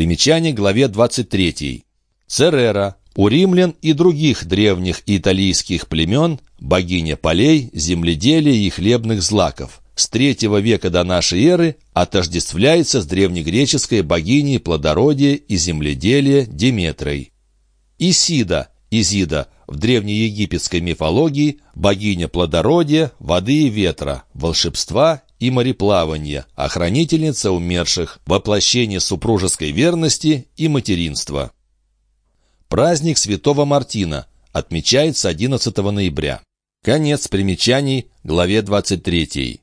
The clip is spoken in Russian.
Примечание главе 23. Церера. У римлян и других древних италийских племен богиня полей, земледелия и хлебных злаков. С третьего века до нашей эры отождествляется с древнегреческой богиней плодородия и земледелия Деметрой. Исида, Изида, в древнеегипетской мифологии богиня плодородия, воды и ветра, волшебства и мореплавания, охранительница умерших, воплощение супружеской верности и материнства. Праздник Святого Мартина отмечается 11 ноября. Конец примечаний, главе 23.